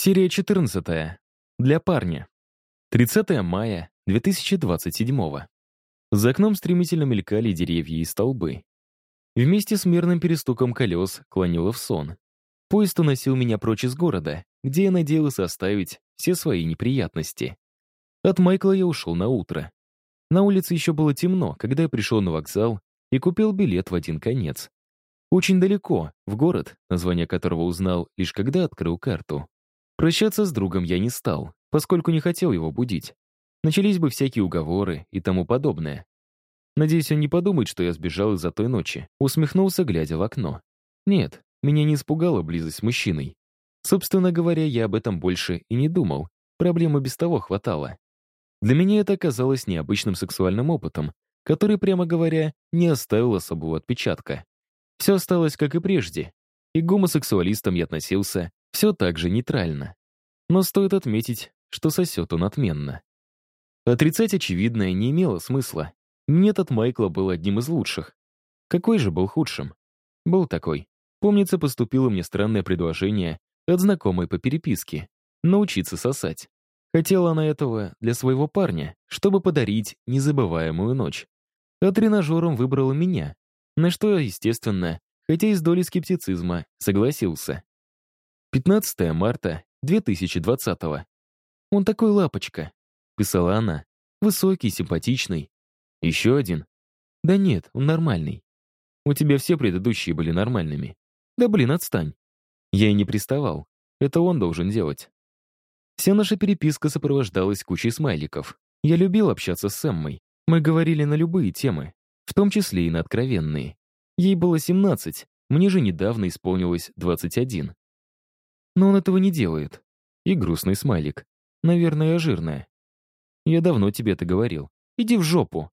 Серия 14. Для парня. 30 мая 2027. За окном стремительно мелькали деревья и столбы. Вместе с мерным перестуком колес клонило в сон. Поезд уносил меня прочь из города, где я надеялся оставить все свои неприятности. От Майкла я ушел на утро. На улице еще было темно, когда я пришел на вокзал и купил билет в один конец. Очень далеко, в город, название которого узнал лишь когда открыл карту. Прощаться с другом я не стал, поскольку не хотел его будить. Начались бы всякие уговоры и тому подобное. Надеюсь, он не подумает, что я сбежал из-за той ночи. Усмехнулся, глядя в окно. Нет, меня не испугала близость с мужчиной. Собственно говоря, я об этом больше и не думал. Проблемы без того хватало. Для меня это оказалось необычным сексуальным опытом, который, прямо говоря, не оставил особого отпечатка. Все осталось как и прежде. И к гомосексуалистам я относился все так же нейтрально. Но стоит отметить, что сосет он отменно. Отрицать очевидное не имело смысла. Метод Майкла был одним из лучших. Какой же был худшим? Был такой. Помнится, поступило мне странное предложение от знакомой по переписке — научиться сосать. Хотела она этого для своего парня, чтобы подарить незабываемую ночь. А тренажером выбрала меня, на что естественно, хотя и с долей скептицизма, согласился. 15 марта 2020 -го. «Он такой лапочка», — писала она. «Высокий, симпатичный. Еще один?» «Да нет, он нормальный. У тебя все предыдущие были нормальными. Да блин, отстань». Я и не приставал. Это он должен делать. Вся наша переписка сопровождалась кучей смайликов. Я любил общаться с Эммой. Мы говорили на любые темы, в том числе и на откровенные. Ей было 17, мне же недавно исполнилось 21. Но он этого не делает. И грустный смайлик. Наверное, жирная. Я давно тебе это говорил. Иди в жопу.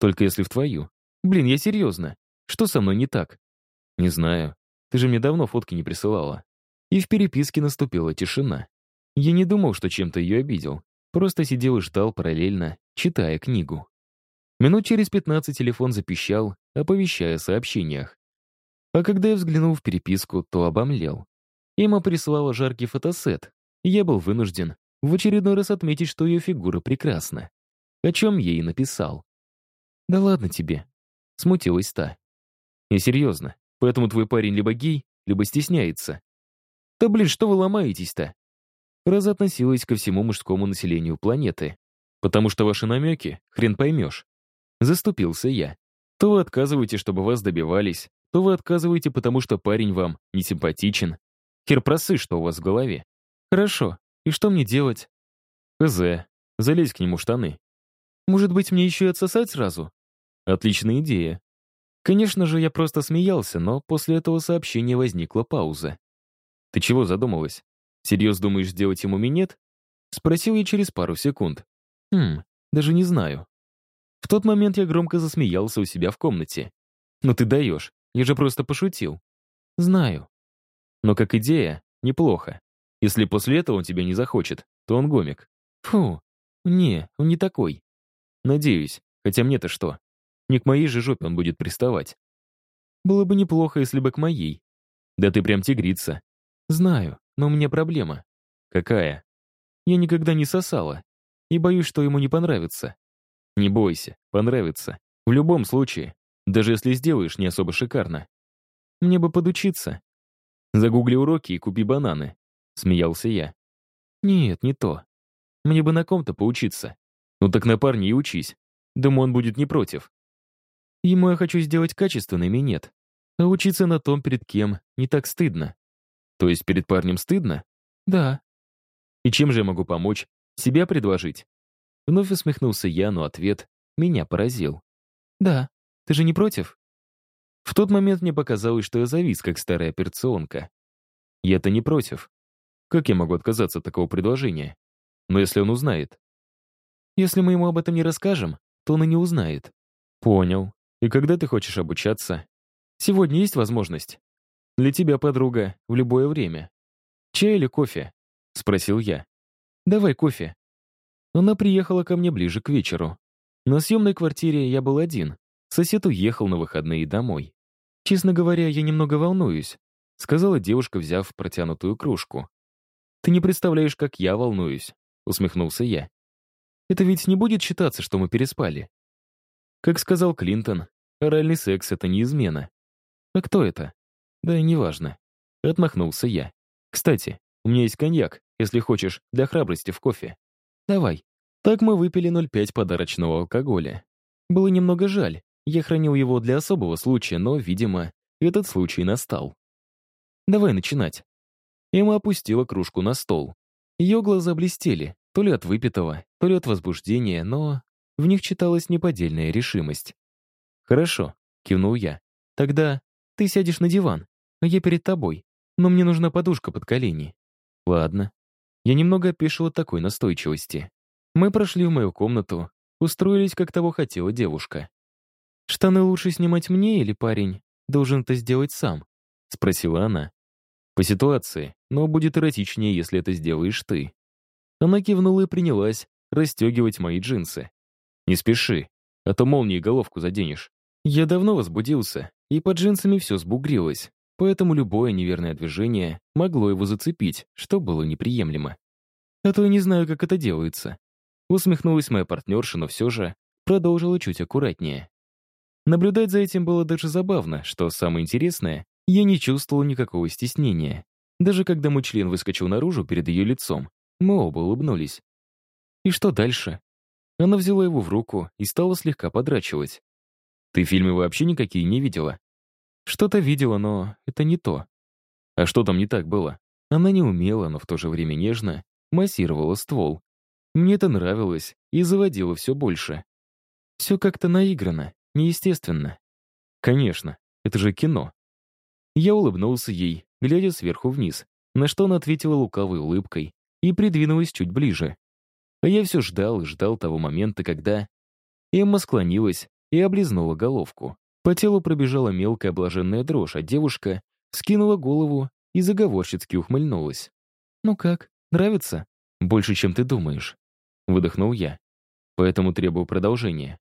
Только если в твою. Блин, я серьезно. Что со мной не так? Не знаю. Ты же мне давно фотки не присылала. И в переписке наступила тишина. Я не думал, что чем-то ее обидел. Просто сидел и ждал параллельно, читая книгу. Минут через 15 телефон запищал, оповещая о сообщениях. А когда я взглянул в переписку, то обомлел. Эмма прислала жаркий фотосет, и я был вынужден в очередной раз отметить, что ее фигура прекрасна. О чем ей написал. «Да ладно тебе», — смутилась та. «Я серьезно, поэтому твой парень либо гей, либо стесняется». «Да блин, что вы ломаетесь-то?» Раз относилась ко всему мужскому населению планеты. «Потому что ваши намеки хрен поймешь». Заступился я. То вы отказываете, чтобы вас добивались, то вы отказываете, потому что парень вам не симпатичен, Хер просы, что у вас в голове. Хорошо. И что мне делать? ХЗ. Залезь к нему в штаны. Может быть, мне еще и отсосать сразу? Отличная идея. Конечно же, я просто смеялся, но после этого сообщения возникла пауза. «Ты чего задумалась? Серьезно думаешь сделать ему минет?» Спросил я через пару секунд. «Хм, даже не знаю». В тот момент я громко засмеялся у себя в комнате. «Ну ты даешь, я же просто пошутил». «Знаю», но как идея, неплохо. Если после этого он тебя не захочет, то он гомик. Фу, не, он не такой. Надеюсь, хотя мне-то что? Не к моей же жопе он будет приставать. Было бы неплохо, если бы к моей. Да ты прям тигрица. Знаю, но у меня проблема. Какая? Я никогда не сосала. И боюсь, что ему не понравится. Не бойся, понравится. В любом случае, даже если сделаешь не особо шикарно. Мне бы подучиться. Загугли уроки и купи бананы», — смеялся я. «Нет, не то. Мне бы на ком-то поучиться. Ну так на парне и учись. Думаю, он будет не против. Ему я хочу сделать качественный минет. А учиться на том, перед кем, не так стыдно. То есть перед парнем стыдно? Да. И чем же я могу помочь? Себя предложить? Вновь усмехнулся я, но ответ меня поразил. Да. Ты же не против? В тот момент мне показалось, что я завис, как старая операционка. Я-то не против. Как я могу отказаться от такого предложения? Но если он узнает? Если мы ему об этом не расскажем, то он и не узнает. Понял. И когда ты хочешь обучаться? Сегодня есть возможность? Для тебя, подруга, в любое время. Чай или кофе? Спросил я. Давай кофе. Она приехала ко мне ближе к вечеру. На съемной квартире я был один. Сосед уехал на выходные домой. «Честно говоря, я немного волнуюсь», — сказала девушка, взяв протянутую кружку. Ты не представляешь, как я волнуюсь, усмехнулся я. Это ведь не будет считаться, что мы переспали. Как сказал Клинтон, оральный секс — это не измена. А кто это? Да неважно. Отмахнулся я. Кстати, у меня есть коньяк, если хочешь, для храбрости в кофе. Давай. Так мы выпили 0,5 подарочного алкоголя. Было немного жаль. Я хранил его для особого случая, но, видимо, этот случай настал. Давай начинать. Эмма опустила кружку на стол. Ее глаза блестели, то ли от выпитого, то ли от возбуждения, но в них читалась неподдельная решимость. «Хорошо», — кивнул я. «Тогда ты сядешь на диван, а я перед тобой, но мне нужна подушка под колени». «Ладно». Я немного опешил от такой настойчивости. Мы прошли в мою комнату, устроились, как того хотела девушка. «Штаны лучше снимать мне или парень должен это сделать сам?» — спросила она. «По ситуации, но будет эротичнее, если это сделаешь ты». Она кивнула и принялась расстегивать мои джинсы. «Не спеши, а то молнией головку заденешь». Я давно возбудился, и под джинсами все сбугрилось, поэтому любое неверное движение могло его зацепить, что было неприемлемо. А то я не знаю, как это делается. Усмехнулась моя партнерша, но все же продолжила чуть аккуратнее. Наблюдать за этим было даже забавно, что самое интересное, я не чувствовал никакого стеснения. Даже когда мой член выскочил наружу перед ее лицом, мы оба улыбнулись. И что дальше? Она взяла его в руку и стала слегка подрачивать. «Ты фильмы вообще никакие не видела?» «Что-то видела, но это не то». «А что там не так было?» Она не умела, но в то же время нежно массировала ствол. Мне это нравилось и заводило все больше. Все как-то наиграно, неестественно. Конечно, это же кино. Я улыбнулся ей, глядя сверху вниз, на что она ответила лукавой улыбкой и придвинулась чуть ближе. А я все ждал и ждал того момента, когда... Эмма склонилась и облизнула головку. По телу пробежала мелкая блаженная дрожь, а девушка скинула голову и заговорщицки ухмыльнулась. «Ну как, нравится?» «Больше, чем ты думаешь», — выдохнул я. Поэтому требую продолжения.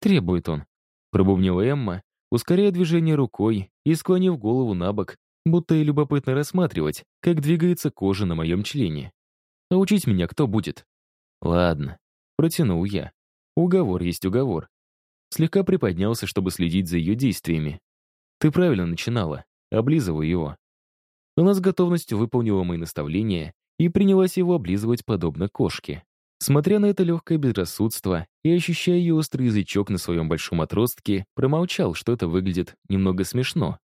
«Требует он», — пробубнила Эмма, ускоряя движение рукой и склонив голову на бок, будто и любопытно рассматривать, как двигается кожа на моем члене. «А учить меня кто будет?» «Ладно», — протянул я. «Уговор есть уговор». Слегка приподнялся, чтобы следить за ее действиями. «Ты правильно начинала. Облизывай его». Она с готовностью выполнила мои наставления и принялась его облизывать подобно кошке. Смотря на это легкое безрассудство и ощущая ее острый язычок на своем большом отростке, промолчал, что это выглядит немного смешно.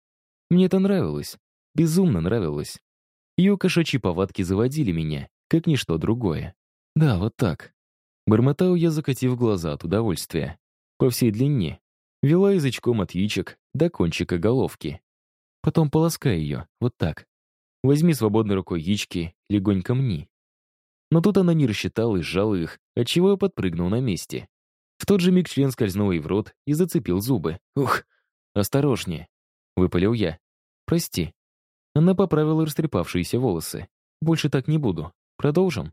Мне это нравилось. Безумно нравилось. Ее кошачьи повадки заводили меня, как ничто другое. Да, вот так. Бормотал я, закатив глаза от удовольствия. По всей длине. Вела язычком от яичек до кончика головки. Потом полоскай ее, вот так. Возьми свободной рукой яички, легонько мни. Но тут она не рассчитала и сжала их, отчего я подпрыгнул на месте. В тот же миг член скользнул ей в рот и зацепил зубы. «Ух, осторожнее!» — выпалил я. «Прости». Она поправила растрепавшиеся волосы. «Больше так не буду. Продолжим?»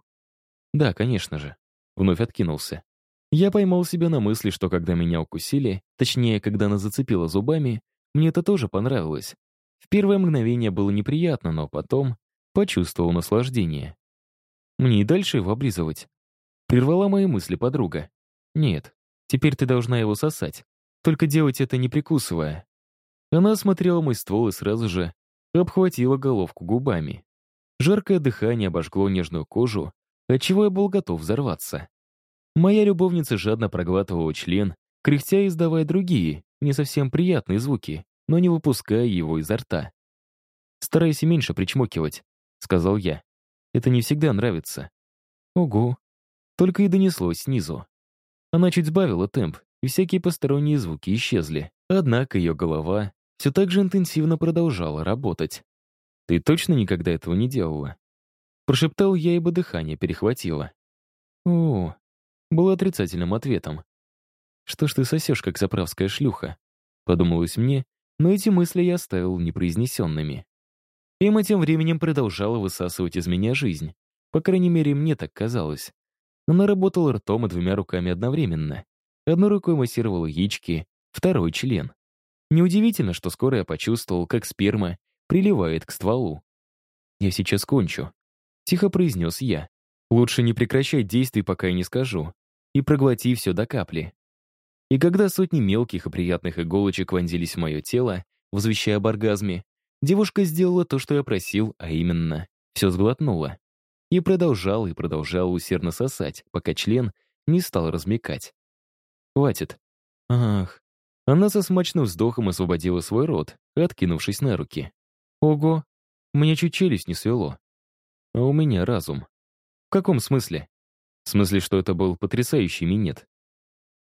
«Да, конечно же». Вновь откинулся. Я поймал себя на мысли, что когда меня укусили, точнее, когда она зацепила зубами, мне это тоже понравилось. В первое мгновение было неприятно, но потом почувствовал наслаждение. Мне и дальше его облизывать. Прервала мои мысли подруга. Нет, теперь ты должна его сосать. Только делать это не прикусывая. Она осмотрела мой ствол и сразу же обхватила головку губами. Жаркое дыхание обожгло нежную кожу, отчего я был готов взорваться. Моя любовница жадно проглатывала член, кряхтя и издавая другие, не совсем приятные звуки, но не выпуская его изо рта. «Старайся меньше причмокивать», — сказал я. «Это не всегда нравится». «Ого». Только и донеслось снизу. Она чуть сбавила темп, и всякие посторонние звуки исчезли. Однако ее голова все так же интенсивно продолжала работать. «Ты точно никогда этого не делала?» Прошептал я, ибо дыхание перехватило. «О, было отрицательным ответом. «Что ж ты сосешь, как заправская шлюха?» Подумалось мне, но эти мысли я оставил непроизнесенными. Эмма тем временем продолжала высасывать из меня жизнь. По крайней мере, мне так казалось. Она работала ртом и двумя руками одновременно. Одной рукой массировала яички, второй — член. Неудивительно, что скоро я почувствовал, как сперма приливает к стволу. «Я сейчас кончу», Тихо произнес я. Лучше не прекращать действий, пока я не скажу. И проглоти все до капли. И когда сотни мелких и приятных иголочек вонзились в мое тело, возвещая об оргазме, девушка сделала то, что я просил, а именно, все сглотнула. И продолжала и продолжала усердно сосать, пока член не стал размекать. «Хватит». «Ах». Она со смачным вздохом освободила свой рот, откинувшись на руки. «Ого, мне чуть челюсть не свело. А у меня разум. В каком смысле? В смысле, что это был потрясающий минет.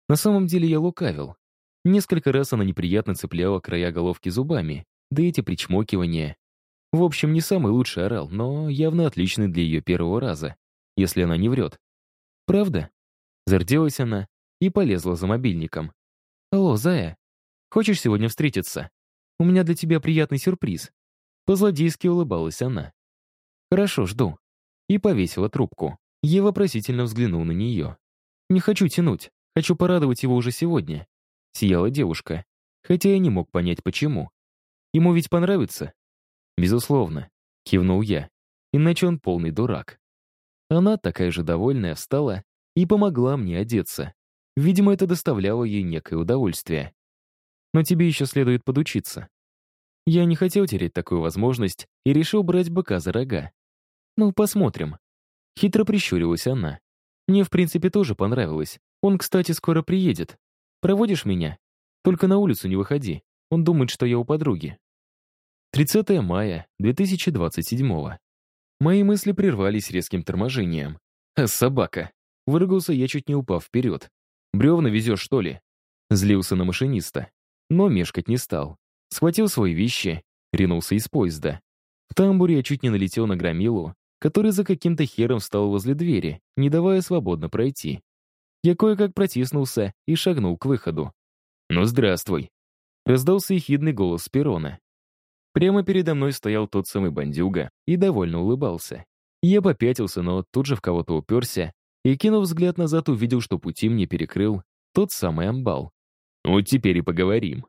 На самом деле я лукавил. Несколько раз она неприятно цепляла края головки зубами, да эти причмокивания. В общем, не самый лучший орал, но явно отличный для ее первого раза, если она не врет. «Правда?» Зарделась она и полезла за мобильником. «Алло, Зая, хочешь сегодня встретиться? У меня для тебя приятный сюрприз». По-злодейски улыбалась она. «Хорошо, жду». И повесила трубку. Я вопросительно взглянул на нее. «Не хочу тянуть. Хочу порадовать его уже сегодня», — сияла девушка, хотя я не мог понять, почему. «Ему ведь понравится?» «Безусловно», — кивнул я, иначе он полный дурак. Она, такая же довольная, встала и помогла мне одеться. Видимо, это доставляло ей некое удовольствие. Но тебе еще следует подучиться. Я не хотел терять такую возможность и решил брать быка за рога. Ну, посмотрим. Хитро прищурилась она. Мне, в принципе, тоже понравилось. Он, кстати, скоро приедет. Проводишь меня? Только на улицу не выходи. Он думает, что я у подруги. 30 мая 2027 Мои мысли прервались резким торможением. Собака. Выругался я, чуть не упав вперед. «Бревна везешь, что ли?» Злился на машиниста. Но мешкать не стал. Схватил свои вещи, ринулся из поезда. В тамбуре я чуть не налетел на громилу, который за каким-то хером встал возле двери, не давая свободно пройти. Я кое-как протиснулся и шагнул к выходу. «Ну, здравствуй!» Раздался ехидный голос перона. Прямо передо мной стоял тот самый бандюга и довольно улыбался. Я попятился, но тут же в кого-то уперся и, кинув взгляд назад, увидел, что пути мне перекрыл тот самый амбал. «Вот теперь и поговорим».